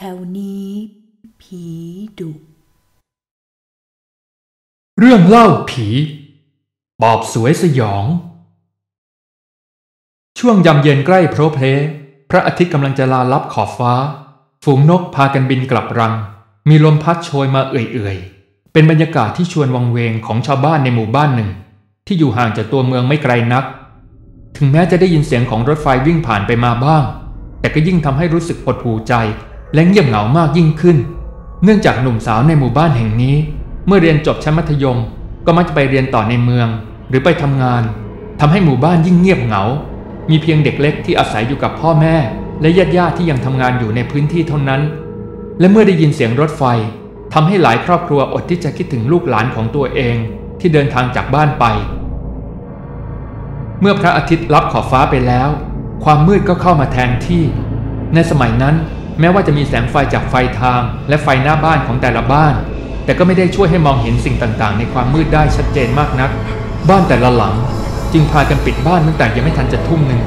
แถวนี้ ผีดุ เรื่องเล่าผีปอบสวยสยอง ช่วงยามเย็นใกล้โพรเพลพระอาทิตย์กำลังจะลาลับขอบฟ้า ฝูงนกพากันบินกลับรัง มีลมพัดโชยมาเอื่อยๆ เป็นบรรยากาศที่ชวนวังเวงของชาวบ้านในหมู่บ้านหนึ่ง ที่อยู่ห่างจากตัวเมืองไม่ไกลนัก ถึงแม้จะได้ยินเสียงของรถไฟวิ่งผ่านไปมาบ้าง แต่ก็ยิ่งทำให้รู้สึกปวดหูใจ และเงียบเหงามากยิ่งขึ้น เนื่องจากหนุ่มสาวในหมู่บ้านแห่งนี้ เมื่อเรียนจบชั้นมัธยม ก็มักจะไปเรียนต่อในเมือง หรือไปทำงาน ทำให้หมู่บ้านยิ่งเงียบเหงา มีเพียงเด็กเล็กที่อาศัยอยู่กับพ่อแม่ และญาติญาติๆที่ยังทำงานอยู่ในพื้นที่เท่านั้น และเมื่อได้ยินเสียงรถไฟทำให้หลายครอบครัวอดที่จะคิดถึงลูกหลานของตัวเองที่เดินทางจากบ้านไป เมื่อพระอาทิตย์ลับขอบฟ้าไปแล้ว ความมืดก็เข้ามาแทนที่ ในสมัยนั้น แม้ว่าจะมีแสงไฟจากไฟทาง และไฟหน้าบ้านของแต่ละบ้าน แต่ก็ไม่ได้ช่วยให้มองเห็นสิ่งต่างๆ ในความมืดได้ชัดเจนมากนัก บ้านแต่ละหลัง จึงพากันปิดบ้านตั้งแต่ยังไม่ทันจะทุ่มหนึ่ง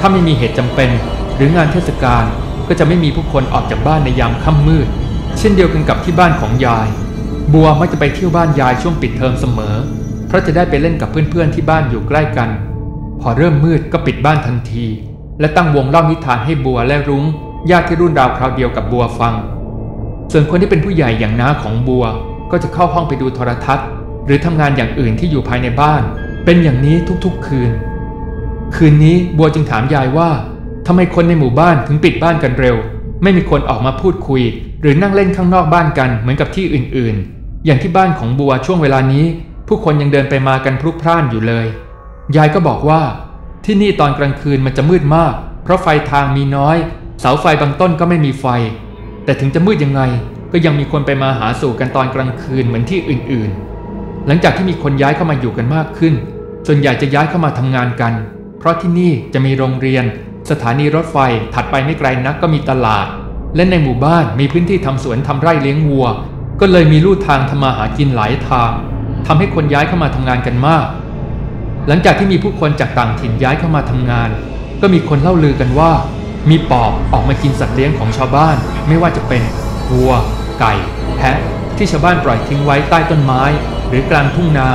ถ้าไม่มีเหตุจำเป็น หรืองานเทศกาลก็จะไม่มีผู้คนออกจากบ้านในยามค่ำมืด เช่นเดียวกันกับที่บ้านของยาย บัวมักจะไปเที่ยวบ้านยายช่วงปิดเทอมเสมอ เพราะจะได้ไปเล่นกับเพื่อนๆที่บ้านอยู่ใกล้กัน พอเริ่มมืดก็ปิดบ้านทันที และตั้งวงเล่านิทานให้บัวและรุง้ง ญาติที่รุ่นราวคราวเดียวกับบัวฟัง ส่วนคนที่เป็นผู้ใหญ่อย่างน้าของบัว ก็จะเข้าห้องไปดูโทรทัศน์ หรือทำงานอย่างอื่นที่อยู่ภายในบ้าน เป็นอย่างนี้ทุกๆคืน คืนนี้บัวจึงถามยายว่าทำไมคนในหมู่บ้านถึงปิดบ้านกันเร็ว ไม่มีคนออกมาพูดคุย หรือนั่งเล่นข้างนอกบ้านกันเหมือนกับที่อื่นๆ อย่างที่บ้านของบัวช่วงเวลานี้ ผู้คนยังเดินไปมากันพลุกพล่านอยู่เลย ยายก็บอกว่า ที่นี่ตอนกลางคืนมันจะมืดมาก เพราะไฟทางมีน้อย เสาไฟบางต้นก็ไม่มีไฟ แต่ถึงจะมืดยังไง ก็ยังมีคนไปมาหาสู่กันตอนกลางคืนเหมือนที่อื่นๆ หลังจากที่มีคนย้ายเข้ามาอยู่กันมากขึ้น ส่วนใหญ่จะย้ายเข้ามาทำงานกัน เพราะที่นี่จะมีโรงเรียน สถานีรถไฟถัดไปไม่ไกลนักก็มีตลาด และในหมู่บ้านมีพื้นที่ทำสวนทำไร่เลี้ยงวัว ก็เลยมีลู่ทางทำมาหากินหลายทางทำให้คนย้ายเข้ามาทำงานกันมาก หลังจากที่มีผู้คนจากต่างถิ่นย้ายเข้ามาทำงาน ก็มีคนเล่าลือกันว่า มีปอบออกมากินสัตว์เลี้ยงของชาวบ้าน ไม่ว่าจะเป็นวัว ไก่ แพะ ที่ชาวบ้านปล่อยทิ้งไว้ใต้ต้นไม้ หรือกลางทุ่งนา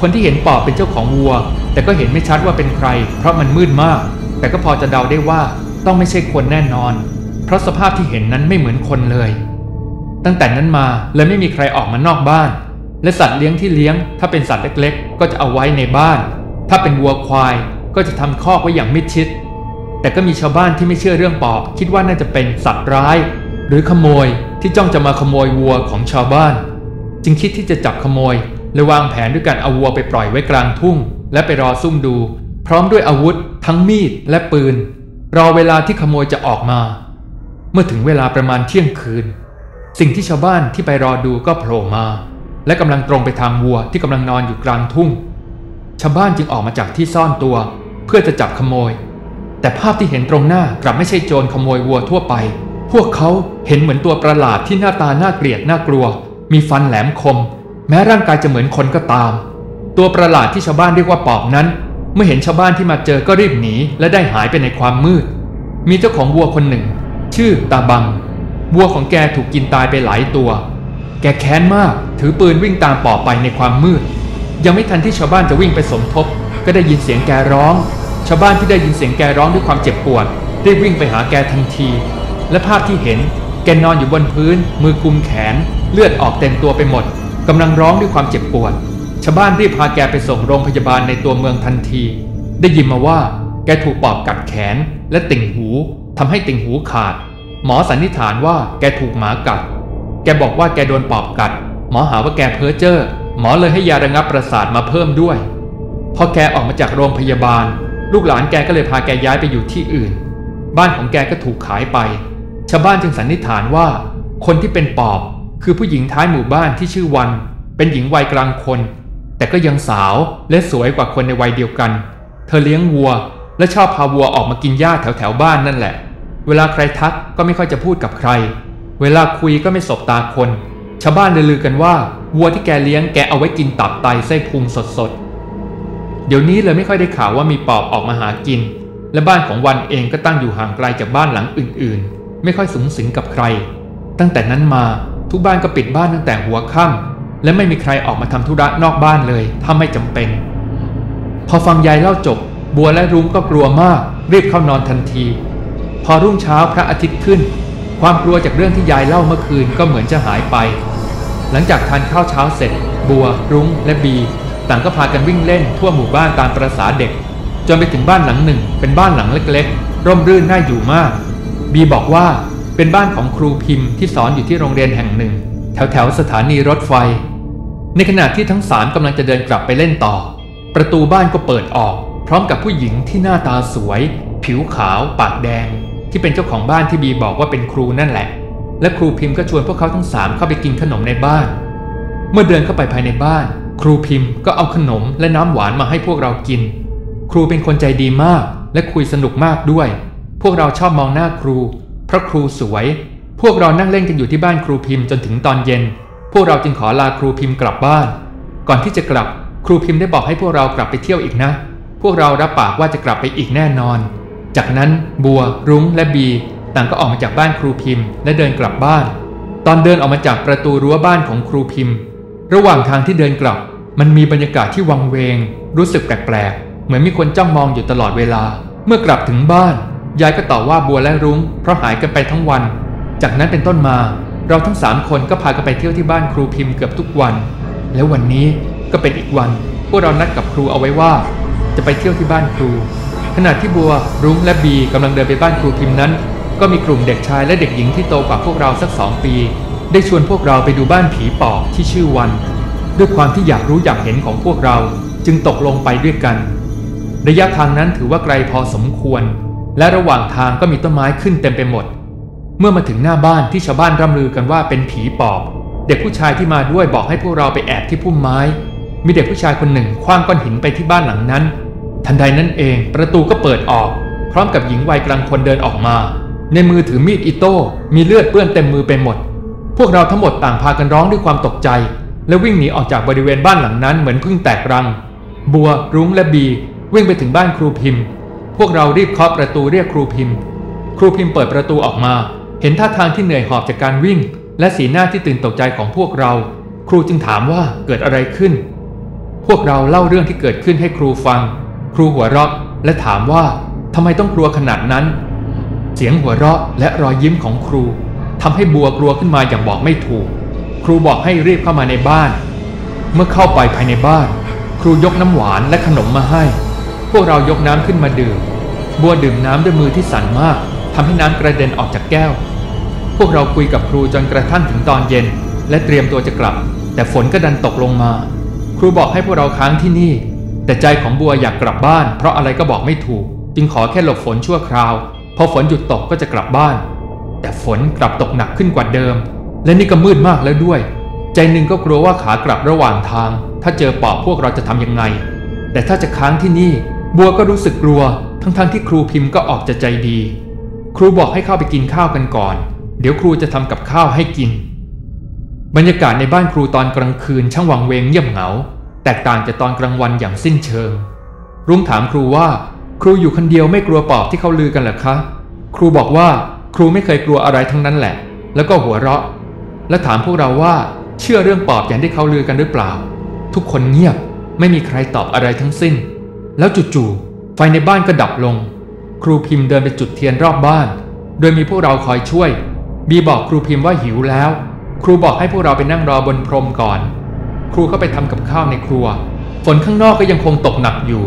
คนที่เห็นปอบเป็นเจ้าของวัว แต่ก็เห็นไม่ชัดว่าเป็นใคร เพราะมันมืดมาก แต่ก็พอจะเดาได้ว่าต้องไม่ใช่คนแน่นอน เพราะสภาพที่เห็นนั้นไม่เหมือนคนเลย ตั้งแต่นั้นมาเลยไม่มีใครออกมานอกบ้าน และสัตว์เลี้ยงที่เลี้ยง ถ้าเป็นสัตว์เล็ก ๆ ก็จะเอาไว้ในบ้าน ถ้าเป็นวัวควายก็จะทำคอกไว้อย่างมิดชิด แต่ก็มีชาวบ้านที่ไม่เชื่อเรื่องปอบ คิดว่าน่าจะเป็นสัตว์ร้าย หรือขโมยที่จ้องจะมาขโมยวัวของชาวบ้าน จึงคิดที่จะจับขโมยและวางแผนด้วยการเอาวัวไปปล่อยไว้กลางทุ่ง และไปรอซุ่มดู พร้อมด้วยอาวุธ ทั้งมีดและปืน รอเวลาที่ขโมยจะออกมา เมื่อถึงเวลาประมาณเที่ยงคืน สิ่งที่ชาวบ้านที่ไปรอดูก็โผล่มา และกำลังตรงไปทางวัวที่กำลังนอนอยู่กลางทุ่ง ชาวบ้านจึงออกมาจากที่ซ่อนตัว เพื่อจะจับขโมย แต่ภาพที่เห็นตรงหน้ากลับไม่ใช่โจรขโมยวัวทั่วไป พวกเขาเห็นเหมือนตัวประหลาดที่หน้าตาน่าเกลียดน่ากลัว มีฟันแหลมคม แม้ร่างกายจะเหมือนคนก็ตาม ตัวประหลาดที่ชาวบ้านเรียกว่าปอบนั้น เมื่อเห็นชาวบ้านที่มาเจอก็รีบหนีและได้หายไปในความมืด มีเจ้าของวัวคนหนึ่ง ชื่อตาบัง วัวของแกถูกกินตายไปหลายตัว แกแค้นมากถือปืนวิ่งตามปอบไปในความมืด ยังไม่ทันที่ชาวบ้านจะวิ่งไปสมทบ ก็ได้ยินเสียงแกร้อง ชาวบ้านที่ได้ยินเสียงแกร้องด้วยความเจ็บปวดรีบวิ่งไปหาแกทันที และภาพที่เห็นแกนอนอยู่บนพื้น มือกุมแขน เลือดออกเต็มตัวไปหมดกำลังร้องด้วยความเจ็บปวด ชาวบ้านรีบพาแกไปส่งโรงพยาบาลในตัวเมืองทันที ได้ยินมาว่า แกถูกปอบกัดแขน และติ่งหูทำให้ติ่งหูขาด หมอสันนิษฐานว่าแกถูกหมากัด แกบอกว่าแกโดนปอบกัด หมอหาว่าแกเพ้อเจ้อหมอเลยให้ยาระงับประสาทมาเพิ่มด้วยพอแกออกมาจากโรงพยาบาล ลูกหลานแกก็เลยพาแกย้ายไปอยู่ที่อื่น บ้านของแกก็ถูกขายไป ชาวบ้านจึงสันนิษฐานว่า คนที่เป็นปอบคือผู้หญิงท้ายหมู่บ้านที่ชื่อวัน เป็นหญิงวัยกลางคน แต่ก็ยังสาวและสวยกว่าคนในวัยเดียวกัน เธอเลี้ยงวัว และชอบพาวัวออกมากินหญ้าแถวแถวบ้านนั่นแหละ เวลาใครทักก็ไม่ค่อยจะพูดกับใคร เวลาคุยก็ไม่สบตาคน ชาวบ้านลือกันว่าวัวที่แกเลี้ยงแกเอาไว้กินตับไตไส้พุงสดๆ เดี๋ยวนี้เลยไม่ค่อยได้ข่าวว่ามีปอบออกมาหากิน และบ้านของวันเองก็ตั้งอยู่ห่างไกลจากบ้านหลังอื่นๆ ไม่ค่อยสูงสิงกับใคร ตั้งแต่นั้นมาทุกบ้านก็ปิดบ้านตั้งแต่หัวค่ำและไม่มีใครออกมาทำธุระนอกบ้านเลยถ้าไม่จำเป็น พอฟังยายเล่าจบ บัวและรุ้งก็กลัวมากรีบเข้านอนทันที พอรุ่งเช้าพระอาทิตย์ขึ้น ความกลัวจากเรื่องที่ยายเล่าเมื่อคืนก็เหมือนจะหายไป หลังจากทานข้าวเช้าเสร็จ บัว รุ้งและบี ต่างก็พากันวิ่งเล่นทั่วหมู่บ้านตามประษาเด็ก จนไปถึงบ้านหลังหนึ่ง เป็นบ้านหลังเล็กๆ ร่มรื่นน่าอยู่มาก บีบอกว่าเป็นบ้านของครูพิมพ์ที่สอนอยู่ที่โรงเรียนแห่งหนึ่ง แถวแถวสถานีรถไฟ ในขณะที่ทั้งสามกำลังจะเดินกลับไปเล่นต่อ ประตูบ้านก็เปิดออก พร้อมกับผู้หญิงที่หน้าตาสวย ผิวขาว ปากแดง ที่เป็นเจ้าของบ้านที่บีบอกว่าเป็นครูนั่นแหละ และครูพิมพ์ก็ชวนพวกเขาทั้งสามเข้าไปกินขนมในบ้าน เมื่อเดินเข้าไปภายในบ้าน ครูพิมพ์ก็เอาขนมและน้ำหวานมาให้พวกเรากิน ครูเป็นคนใจดีมากและคุยสนุกมากด้วย พวกเราชอบมองหน้าครู เพราะครูสวย พวกเรานั่งเล่นกันอยู่ที่บ้านครูพิมพ์จนถึงตอนเย็น พวกเราจึงขอลาครูพิมพ์กลับบ้าน ก่อนที่จะกลับครูพิมพ์ได้บอกให้พวกเรากลับไปเที่ยวอีกนะ พวกเรารับปากว่าจะกลับไปอีกแน่นอน จากนั้นบัว รุ้งและบี ต่างก็ออกมาจากบ้านครูพิมพ์ และเดินกลับบ้าน ตอนเดินออกมาจากประตูรั้วบ้านของครูพิมพ์ ระหว่างทางที่เดินกลับ มันมีบรรยากาศที่วังเวง รู้สึกแปลกๆ เหมือนมีคนจ้องมองอยู่ตลอดเวลา เมื่อกลับถึงบ้าน ยายก็ต่อว่าบัวและรุ้ง เพราะหายกันไปทั้งวัน จากนั้นเป็นต้นมา เราทั้งสามคนก็พากันไปเที่ยวที่บ้านครูพิมพ์เกือบทุกวัน แล้ววันนี้ก็เป็นอีกวัน พวกเรานัดกับครูเอาไว้ว่า จะไปเที่ยวที่บ้านครู ขณะที่บัว รุ้งและบีกำลังเดินไปบ้านครูพิมพ์นั้น ก็มีกลุ่มเด็กชายและเด็กหญิงที่โตกว่าพวกเราสักสองปี ได้ชวนพวกเราไปดูบ้านผีปอบที่ชื่อวัน ด้วยความที่อยากรู้อยากเห็นของพวกเราจึงตกลงไปด้วยกัน ระยะทางนั้นถือว่าไกลพอสมควร และระหว่างทางก็มีต้นไม้ขึ้นเต็มไปหมด เมื่อมาถึงหน้าบ้านที่ชาวบ้านร่ำลือกันว่าเป็นผีปอบ เด็กผู้ชายที่มาด้วยบอกให้พวกเราไปแอบที่พุ่มไม้ มีเด็กผู้ชายคนหนึ่งคว้างก้อนหินไปที่บ้านหลังนั้น ทันใดนั้นเองประตูก็เปิดออก พร้อมกับหญิงวัยกลางคนเดินออกมา ในมือถือมีดอิโต้มีเลือดเปื้อนเต็มมือไปหมด พวกเราทั้งหมดต่างพากันร้องด้วยความตกใจ และวิ่งหนีออกจากบริเวณบ้านหลังนั้นเหมือนพึ่งแตกรัง บัว รุ้งและบี วิ่งไปถึงบ้านครูพิมพ์ พวกเรารีบเคาะประตูเรียกครูพิมพ์ ครูพิมพ์เปิดประตูออกมา เห็นท่าทางที่เหนื่อยหอบจากการวิ่ง และสีหน้าที่ตื่นตกใจของพวกเรา ครูจึงถามว่าเกิดอะไรขึ้น พวกเราเล่าเรื่องที่เกิดขึ้นให้ครูฟัง ครูหัวเราะและถามว่าทำไมต้องกลัวขนาดนั้น เสียงหัวเราะและรอยยิ้มของครู ทำให้บัวกลัวขึ้นมาอย่างบอกไม่ถูก ครูบอกให้รีบเข้ามาในบ้าน เมื่อเข้าไปภายในบ้าน ครูยกน้ำหวานและขนมมาให้ พวกเรายกน้ำขึ้นมาดื่ม บัวดื่มน้ำด้วยมือที่สั่นมากทำให้น้ำกระเด็นออกจากแก้ว พวกเราคุยกับครูจนกระทั่งถึงตอนเย็น และเตรียมตัวจะกลับ แต่ฝนก็ดันตกลงมา ครูบอกให้พวกเราค้างที่นี่ แต่ใจของบัวอยากกลับบ้าน เพราะอะไรก็บอกไม่ถูก จึงขอแค่หลบฝนชั่วคราว พอฝนหยุดตกก็จะกลับบ้าน แต่ฝนกลับตกหนักขึ้นกว่าเดิม และนี่ก็มืดมากแล้วด้วย ใจหนึ่งก็กลัวว่าขากลับระหว่างทาง ถ้าเจอปอบพวกเราจะทำยังไง แต่ถ้าจะค้างที่นี่ บัวก็รู้สึกกลัว ทั้งๆทที่ครูพิมพ์ก็ออกจะใจดี ครูบอกให้เข้าไปกินข้าวกันก่อน เดี๋ยวครูจะทำกับข้าวให้กิน บรรยากาศในบ้านครูตอนกลางคืนช่างวังเวงเงียบเหงา แตกต่างจากตอนกลางวันอย่างสิ้นเชิง รุ้งถามครูว่า ครูอยู่คนเดียวไม่กลัวปอบที่เขาลือกันหรอคะ ครูบอกว่า ครูไม่เคยกลัวอะไรทั้งนั้นแหละ แล้วก็หัวเราะ และถามพวกเราว่าเชื่อเรื่องปอบอย่างที่เขาลือกันหรือเปล่า ทุกคนเงียบไม่มีใครตอบอะไรทั้งสิ้น แล้วจู่ๆไฟในบ้านก็ดับลง ครูพิมพ์เดินไปจุดเทียนรอบบ้าน โดยมีพวกเราคอยช่วย บีบอกครูพิมพ์ว่าหิวแล้ว ครูบอกให้พวกเราไปนั่งรอบนพรมก่อน ครูเข้าไปทำกับข้าวในครัว ฝนข้างนอกก็ยังคงตกหนักอยู่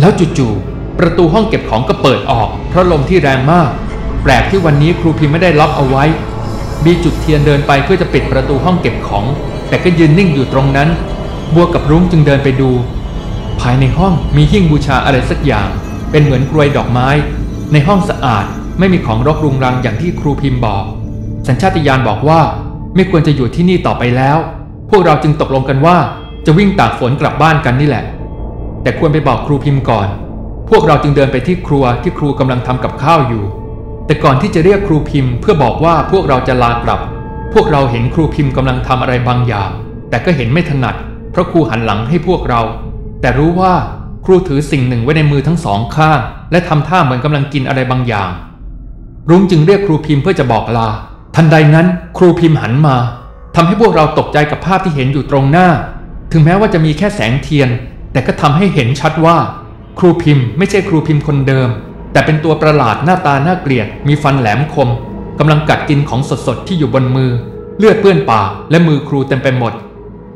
แล้วจู่ๆประตูห้องเก็บของก็เปิดออกเพราะลมที่แรงมาก แปลกที่วันนี้ครูพิมพ์ไม่ได้ล็อกเอาไว้ บีจุดเทียนเดินไปเพื่อจะปิดประตูห้องเก็บของ แต่ก็ยืนนิ่งอยู่ตรงนั้น บัวกับรุ้งจึงเดินไปดู ภายในห้องมีหิ้งบูชาอะไรสักอย่าง เป็นเหมือนกลวยดอกไม้ ในห้องสะอาดไม่มีของรกรุงรังอย่างที่ครูพิมพ์บอก สัญชาตญาณบอกว่าไม่ควรจะอยู่ที่นี่ต่อไปแล้ว พวกเราจึงตกลงกันว่าจะวิ่งตากฝนกลับบ้านกันนี่แหละ แต่ควรไปบอกครูพิมพ์ก่อน พวกเราจึงเดินไปที่ครัวที่ครูกำลังทำกับข้าวอยู่ แต่ก่อนที่จะเรียกครูพิมพ์เพื่อบอกว่าพวกเราจะลากลับ พวกเราเห็นครูพิมพ์กำลังทำอะไรบางอย่าง แต่ก็เห็นไม่ถนัด เพราะครูหันหลังให้พวกเรา แต่รู้ว่าครูถือสิ่งหนึ่งไว้ในมือทั้งสองข้าง และทำท่าเหมือนกำลังกินอะไรบางอย่าง รุ้งจึงเรียกครูพิมพ์เพื่อจะบอกลา ทันใดนั้นครูพิมพ์หันมาทำให้พวกเราตกใจกับภาพที่เห็นอยู่ตรงหน้า ถึงแม้ว่าจะมีแค่แสงเทียน แต่ก็ทำให้เห็นชัดว่า ครูพิมพ์ไม่ใช่ครูพิมพ์คนเดิม แต่เป็นตัวประหลาดหน้าตาน่าเกลียด มีฟันแหลมคมกำลังกัดกินของสดๆที่อยู่บนมือ เลือดเปื้อนปากและมือครูเต็มไปหมด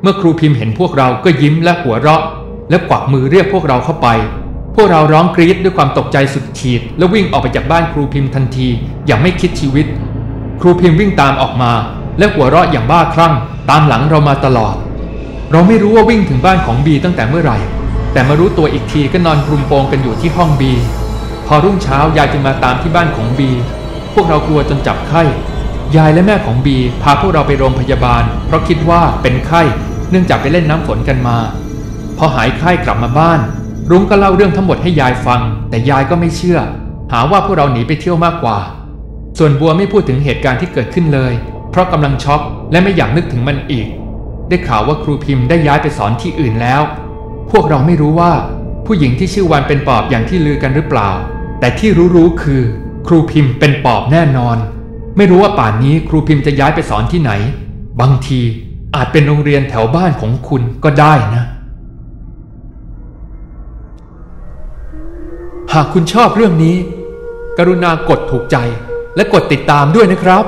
เมื่อครูพิมพ์เห็นพวกเราก็ยิ้มและหัวเราะ และกวักมือเรียกพวกเราเข้าไป พวกเราร้องกรี๊ดด้วยความตกใจสุดขีด และวิ่งออกไปจากบ้านครูพิมพ์ทันที อย่างไม่คิดชีวิต ครูพิมพ์วิ่งตามออกมา และหัวเราะอย่างบ้าคลั่ง ตามหลังเรามาตลอด เราไม่รู้ว่าวิ่งถึงบ้านของบีตั้งแต่เมื่อไหร่ แต่มารู้ตัวอีกทีก็นอนคลุมโปงกันอยู่ที่ห้องบี พอรุ่งเช้ายายจึงมาตามที่บ้านของบี พวกเรากลัวจนจับไข้ ยายและแม่ของบีพาพวกเราไปโรงพยาบาล เพราะคิดว่าเป็นไข้ เนื่องจากไปเล่นน้ำฝนกันมา พอหายไข้กลับมาบ้าน รุ้งก็เล่าเรื่องทั้งหมดให้ยายฟัง แต่ยายก็ไม่เชื่อ หาว่าพวกเราหนีไปเที่ยวมากกว่า ส่วนบัวไม่พูดถึงเหตุการณ์ที่เกิดขึ้นเลย เพราะกำลังช็อกและไม่อยากนึกถึงมันอีก ได้ข่าวว่าครูพิมพ์ได้ย้ายไปสอนที่อื่นแล้ว พวกเราไม่รู้ว่าผู้หญิงที่ชื่อวันเป็นปอบอย่างที่ลือกันหรือเปล่า แต่ที่รู้ๆคือ ครูพิมพ์เป็นปอบแน่นอน ไม่รู้ว่าป่านนี้ครูพิมพ์จะย้ายไปสอนที่ไหน บางทีอาจเป็นโรงเรียนแถวบ้านของคุณก็ได้นะ หากคุณชอบเรื่องนี้ กรุณากดถูกใจและกดติดตามด้วยนะครับ